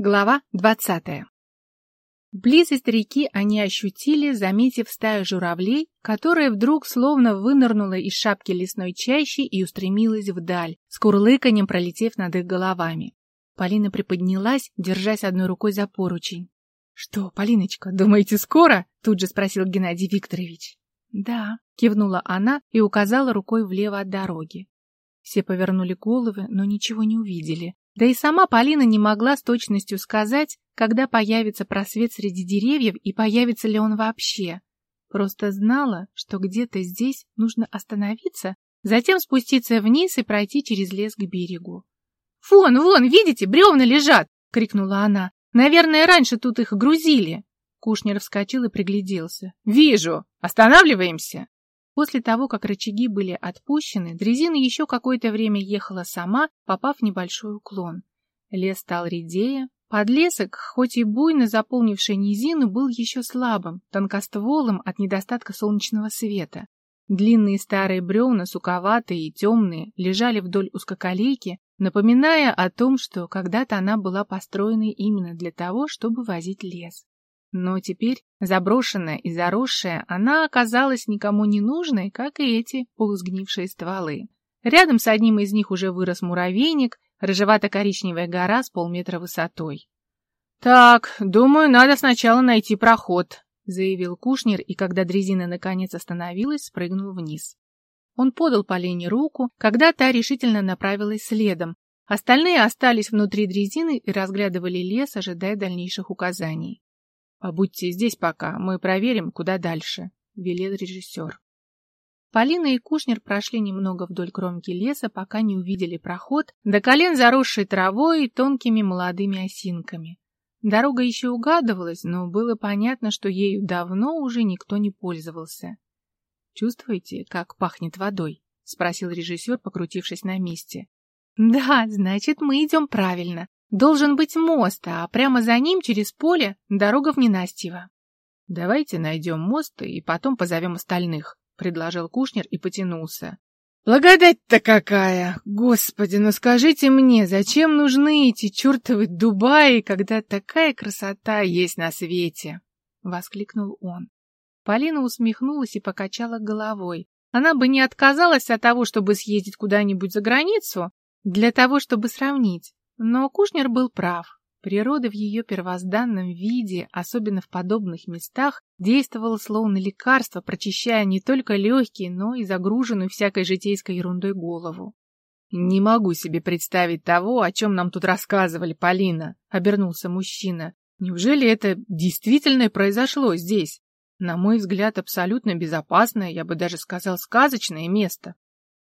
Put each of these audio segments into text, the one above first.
Глава двадцатая. Близость реки они ощутили, заметив стаю журавлей, которая вдруг словно вынырнула из шапки лесной чащи и устремилась вдаль, с курлыканьем пролетев над их головами. Полина приподнялась, держась одной рукой за поручень. — Что, Полиночка, думаете, скоро? — тут же спросил Геннадий Викторович. — Да, — кивнула она и указала рукой влево от дороги. Все повернули головы, но ничего не увидели. Да и сама Полина не могла с точностью сказать, когда появится просвет среди деревьев и появится ли он вообще. Просто знала, что где-то здесь нужно остановиться, затем спуститься вниз и пройти через лес к берегу. «Вон, вон, видите, бревна лежат!» — крикнула она. «Наверное, раньше тут их грузили!» Кушнер вскочил и пригляделся. «Вижу! Останавливаемся!» После того, как рычаги были отпущены, дрезина еще какое-то время ехала сама, попав в небольшой уклон. Лес стал редея. Подлесок, хоть и буйно заполнивший низину, был еще слабым, тонкостволым от недостатка солнечного света. Длинные старые бревна, суковатые и темные, лежали вдоль узкоколейки, напоминая о том, что когда-то она была построена именно для того, чтобы возить лес. Но теперь, заброшенная и заросшая, она оказалась никому не нужной, как и эти полусгнившие стволы. Рядом с одним из них уже вырос муравейник, рыжевато-коричневая гора с полметра высотой. «Так, думаю, надо сначала найти проход», — заявил Кушнер, и когда дрезина наконец остановилась, спрыгнул вниз. Он подал Полине руку, когда та решительно направилась следом. Остальные остались внутри дрезины и разглядывали лес, ожидая дальнейших указаний. «Побудьте здесь пока, мы проверим, куда дальше», — велел режиссер. Полина и Кушнер прошли немного вдоль кромки леса, пока не увидели проход, до колен заросший травой и тонкими молодыми осинками. Дорога еще угадывалась, но было понятно, что ею давно уже никто не пользовался. «Чувствуете, как пахнет водой?» — спросил режиссер, покрутившись на месте. «Да, значит, мы идем правильно. Должен быть мост, а прямо за ним, через поле, дорога в ненастьево. — Давайте найдем мост и потом позовем остальных, — предложил Кушнер и потянулся. — Благодать-то какая! Господи, ну скажите мне, зачем нужны эти чертовы Дубаи, когда такая красота есть на свете? — воскликнул он. Полина усмехнулась и покачала головой. Она бы не отказалась от того, чтобы съездить куда-нибудь за границу, для того, чтобы сравнить. Но Кушнер был прав. Природа в ее первозданном виде, особенно в подобных местах, действовала словно лекарство, прочищая не только легкие, но и загруженную всякой житейской ерундой голову. «Не могу себе представить того, о чем нам тут рассказывали, Полина», — обернулся мужчина. «Неужели это действительно произошло здесь? На мой взгляд, абсолютно безопасное, я бы даже сказал, сказочное место».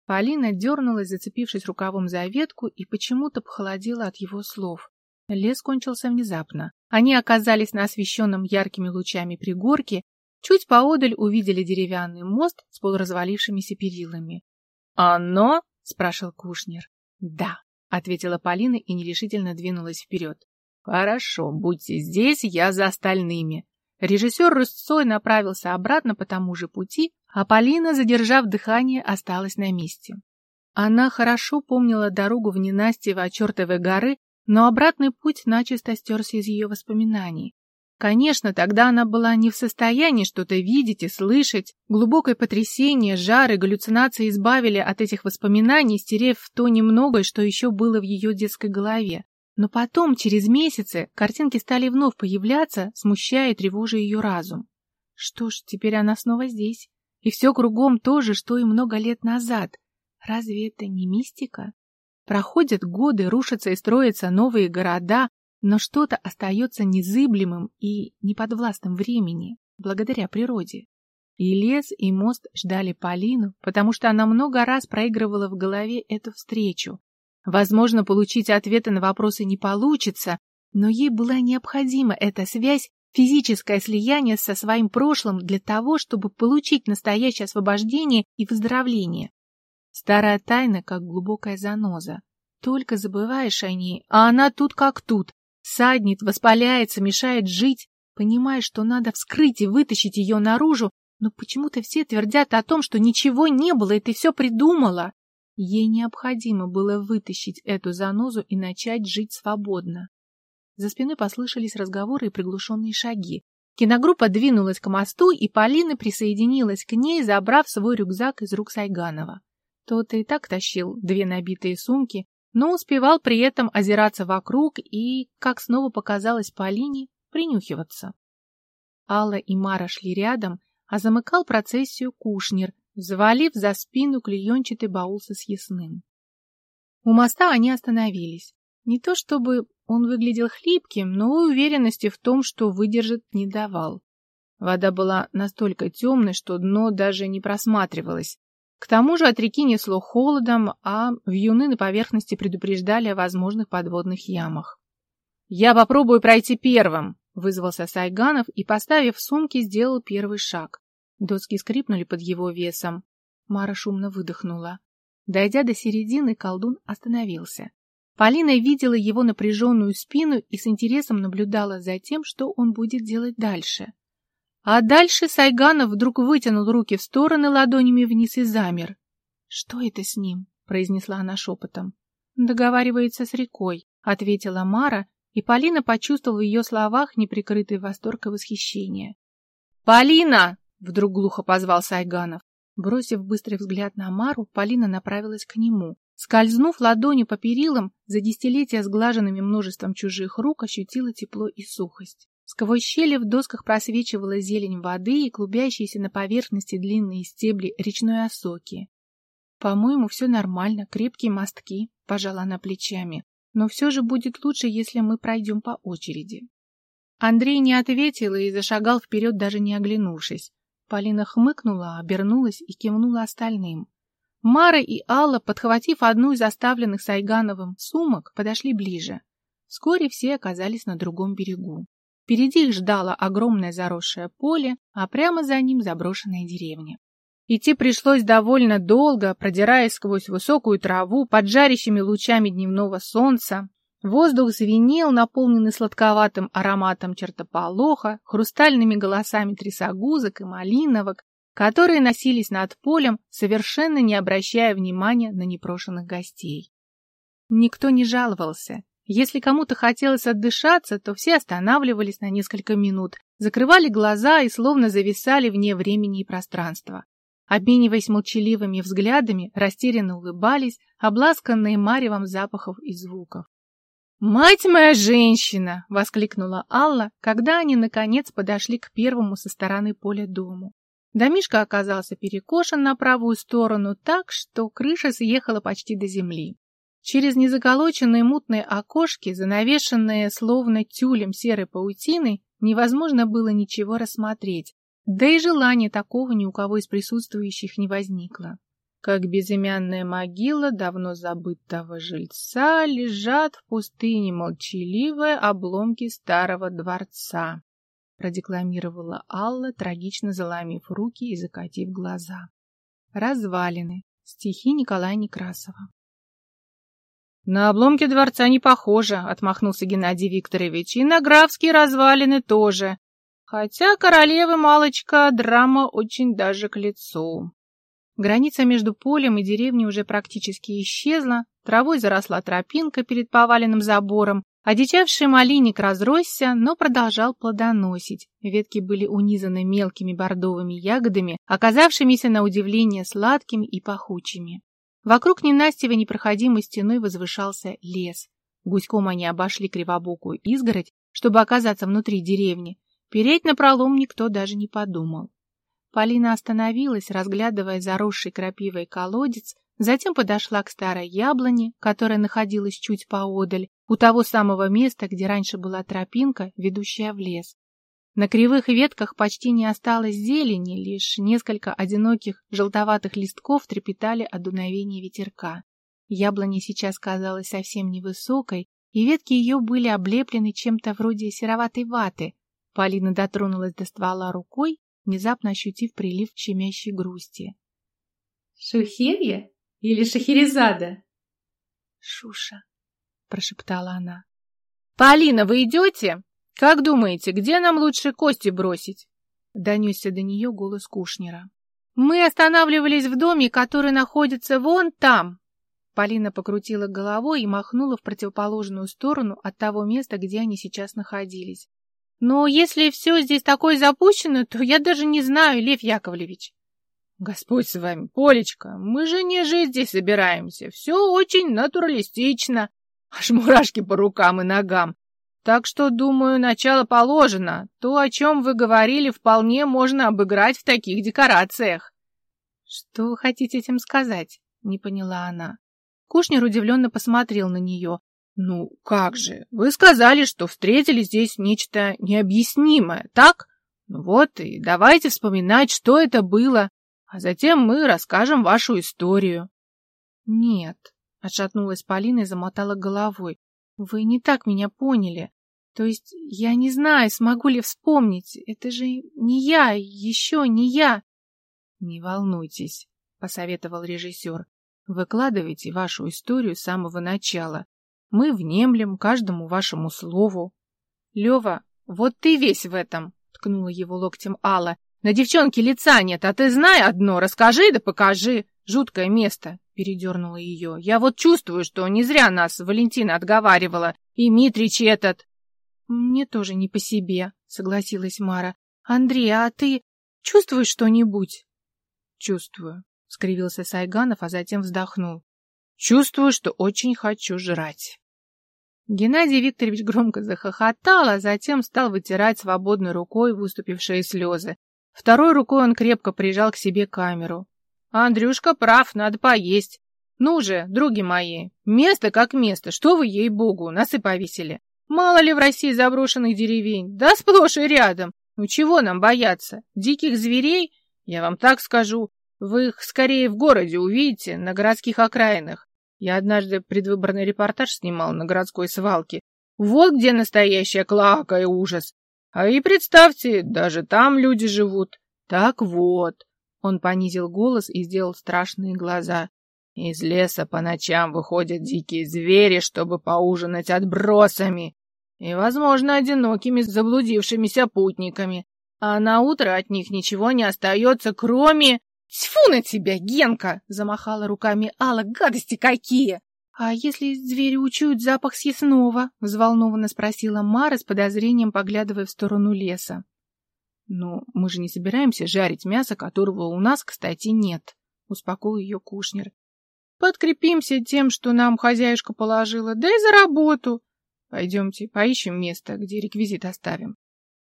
Полина дернулась, зацепившись рукавом за ветку, и почему-то похолодела от его слов. Лес кончился внезапно. Они оказались на освещенном яркими лучами пригорке, чуть поодаль увидели деревянный мост с полуразвалившимися перилами. «Оно?» — спрашивал Кушнер. «Да», — ответила Полина и нерешительно двинулась вперед. «Хорошо, будьте здесь, я за остальными». Режиссер рысцой направился обратно по тому же пути, а Полина, задержав дыхание, осталась на месте. Она хорошо помнила дорогу в ненастьево чертовой горы, но обратный путь начисто стерся из ее воспоминаний. Конечно, тогда она была не в состоянии что-то видеть и слышать. Глубокое потрясение, жар и галлюцинации избавили от этих воспоминаний, стерев то немногое, что еще было в ее детской голове. Но потом, через месяцы, картинки стали вновь появляться, смущая и тревожа ее разум. Что ж, теперь она снова здесь. И все кругом то же, что и много лет назад. Разве это не мистика? Проходят годы, рушатся и строятся новые города, но что-то остается незыблемым и неподвластным времени, благодаря природе. И лес, и мост ждали Полину, потому что она много раз проигрывала в голове эту встречу. Возможно, получить ответы на вопросы не получится, но ей была необходима эта связь физическое слияние со своим прошлым для того, чтобы получить настоящее освобождение и выздоровление. Старая тайна, как глубокая заноза. Только забываешь о ней, а она тут как тут. Саднет, воспаляется, мешает жить. Понимаешь, что надо вскрыть и вытащить ее наружу, но почему-то все твердят о том, что ничего не было, и ты все придумала. Ей необходимо было вытащить эту занозу и начать жить свободно. За спиной послышались разговоры и приглушенные шаги. Киногруппа двинулась к мосту, и Полина присоединилась к ней, забрав свой рюкзак из рук Сайганова. Тот и так тащил две набитые сумки, но успевал при этом озираться вокруг и, как снова показалось Полине, принюхиваться. Алла и Мара шли рядом, а замыкал процессию Кушнер, завалив за спину клеенчатый баул со съестным. У моста они остановились. Не то чтобы он выглядел хлипким, но уверенности в том, что выдержит, не давал. Вода была настолько темной, что дно даже не просматривалось. К тому же от реки несло холодом, а вьюны на поверхности предупреждали о возможных подводных ямах. «Я попробую пройти первым!» — вызвался Сайганов и, поставив сумки, сделал первый шаг. Доски скрипнули под его весом. Мара шумно выдохнула. Дойдя до середины, колдун остановился. Полина видела его напряженную спину и с интересом наблюдала за тем, что он будет делать дальше. А дальше Сайганов вдруг вытянул руки в стороны ладонями вниз и замер. — Что это с ним? — произнесла она шепотом. — Договаривается с рекой, — ответила Мара, и Полина почувствовала в ее словах неприкрытый восторг и восхищение. — Полина! — вдруг глухо позвал Сайганов. Бросив быстрый взгляд на Мару, Полина направилась к нему. Скользнув ладонью по перилам, за десятилетия сглаженными множеством чужих рук ощутила тепло и сухость. Сквозь щели в досках просвечивала зелень воды и клубящиеся на поверхности длинные стебли речной осоки. «По-моему, все нормально, крепкие мостки», — пожала она плечами. «Но все же будет лучше, если мы пройдем по очереди». Андрей не ответил и зашагал вперед, даже не оглянувшись. Полина хмыкнула, обернулась и кивнула остальным. Мара и Алла, подхватив одну из оставленных Сайгановым сумок, подошли ближе. Вскоре все оказались на другом берегу. Впереди их ждало огромное заросшее поле, а прямо за ним заброшенная деревня. Идти пришлось довольно долго, продираясь сквозь высокую траву под жарящими лучами дневного солнца. Воздух звенел, наполненный сладковатым ароматом чертополоха, хрустальными голосами трясогузок и малиновок, которые носились над полем, совершенно не обращая внимания на непрошенных гостей. Никто не жаловался, если кому-то хотелось отдышаться, то все останавливались на несколько минут, закрывали глаза и словно зависали вне времени и пространства. Обмениваясь молчаливыми взглядами, растерянно улыбались, обласканные маревом запахов и звуков. «Мать моя женщина!» — воскликнула Алла, когда они, наконец, подошли к первому со стороны поля дому. Домишка оказался перекошен на правую сторону так, что крыша съехала почти до земли. Через незаколоченные мутные окошки, занавешенные словно тюлем серой паутиной, невозможно было ничего рассмотреть, да и желания такого ни у кого из присутствующих не возникло. Как безымянная могила давно забытого жильца лежат в пустыне молчаливые обломки старого дворца, продекламировала Алла, трагично заломив руки и закатив глаза. Развалины. Стихи Николая Некрасова. «На обломки дворца не похоже», — отмахнулся Геннадий Викторович. «И на графские развалины тоже. Хотя королевы малочка драма очень даже к лицу». Граница между полем и деревней уже практически исчезла, травой заросла тропинка перед поваленным забором, Одичавший малиник разросся, но продолжал плодоносить. Ветки были унизаны мелкими бордовыми ягодами, оказавшимися на удивление сладкими и пахучими. Вокруг ненастьевой непроходимой стеной возвышался лес. Гуськом они обошли кривобокую изгородь, чтобы оказаться внутри деревни. Переть на пролом никто даже не подумал. Полина остановилась, разглядывая заросший крапивой колодец, затем подошла к старой яблоне, которая находилась чуть поодаль, у того самого места, где раньше была тропинка, ведущая в лес. На кривых ветках почти не осталось зелени, лишь несколько одиноких желтоватых листков трепетали от дуновения ветерка. Яблоня сейчас казалась совсем невысокой, и ветки ее были облеплены чем-то вроде сероватой ваты. Полина дотронулась до ствола рукой, внезапно ощутив прилив щемящей грусти. «Шухерья или Шахерезада?» «Шуша», — прошептала она. «Полина, вы идете?» «Как думаете, где нам лучше кости бросить?» Донесся до нее голос Кушнера. «Мы останавливались в доме, который находится вон там!» Полина покрутила головой и махнула в противоположную сторону от того места, где они сейчас находились. «Но если все здесь такое запущено, то я даже не знаю, Лев Яковлевич». «Господь с вами, Полечка, мы же не жить здесь собираемся. Все очень натуралистично. Аж мурашки по рукам и ногам. Так что, думаю, начало положено. То, о чем вы говорили, вполне можно обыграть в таких декорациях». «Что вы хотите этим сказать?» — не поняла она. Кушнер удивленно посмотрел на нее. «Ну, как же? Вы сказали, что встретили здесь нечто необъяснимое, так? Ну вот и давайте вспоминать, что это было, а затем мы расскажем вашу историю». «Нет», — отшатнулась Полина и замотала головой. «Вы не так меня поняли. То есть я не знаю, смогу ли вспомнить. Это же не я, еще не я». «Не волнуйтесь», — посоветовал режиссер. «Выкладывайте вашу историю с самого начала. Мы внемлем каждому вашему слову. Лева, вот ты весь в этом, ткнула его локтем Алла. На девчонке лица нет, а ты знай одно, расскажи да покажи. Жуткое место, передернула ее. Я вот чувствую, что не зря нас Валентина отговаривала. И Митрич этот. Мне тоже не по себе, согласилась Мара. Андрей, а ты чувствуешь что-нибудь? Чувствую, скривился Сайганов, а затем вздохнул. Чувствую, что очень хочу жрать. Геннадий Викторович громко захохотал, а затем стал вытирать свободной рукой выступившие слезы. Второй рукой он крепко прижал к себе камеру. «Андрюшка прав, надо поесть. Ну же, други мои, место как место, что вы, ей-богу, носы повесили. Мало ли в России заброшенных деревень, да сплошь и рядом. Ну чего нам бояться? Диких зверей? Я вам так скажу, вы их скорее в городе увидите, на городских окраинах. Я однажды предвыборный репортаж снимал на городской свалке. Вот где настоящая клака и ужас. А и представьте, даже там люди живут. Так вот. Он понизил голос и сделал страшные глаза. Из леса по ночам выходят дикие звери, чтобы поужинать отбросами. И, возможно, одинокими заблудившимися путниками. А на утро от них ничего не остается, кроме... «Тьфу на тебя, Генка!» — замахала руками Алла. «Гадости какие!» «А если звери учуют запах съестного?» — взволнованно спросила Мара с подозрением, поглядывая в сторону леса. «Ну, мы же не собираемся жарить мясо, которого у нас, кстати, нет», — успокоил ее Кушнер. «Подкрепимся тем, что нам хозяюшка положила, да и за работу. Пойдемте, поищем место, где реквизит оставим».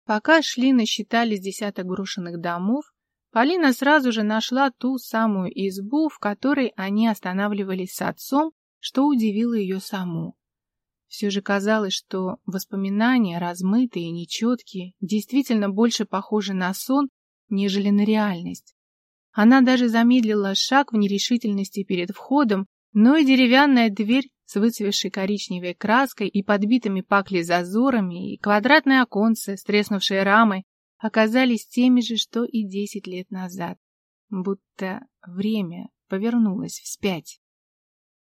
Пока шли, насчитали с десяток брошенных домов, Полина сразу же нашла ту самую избу, в которой они останавливались с отцом, что удивило ее саму. Все же казалось, что воспоминания, размытые и нечеткие, действительно больше похожи на сон, нежели на реальность. Она даже замедлила шаг в нерешительности перед входом, но и деревянная дверь с выцвевшей коричневой краской и подбитыми пакли зазорами, и квадратное оконце с треснувшей рамой оказались теми же, что и десять лет назад, будто время повернулось вспять.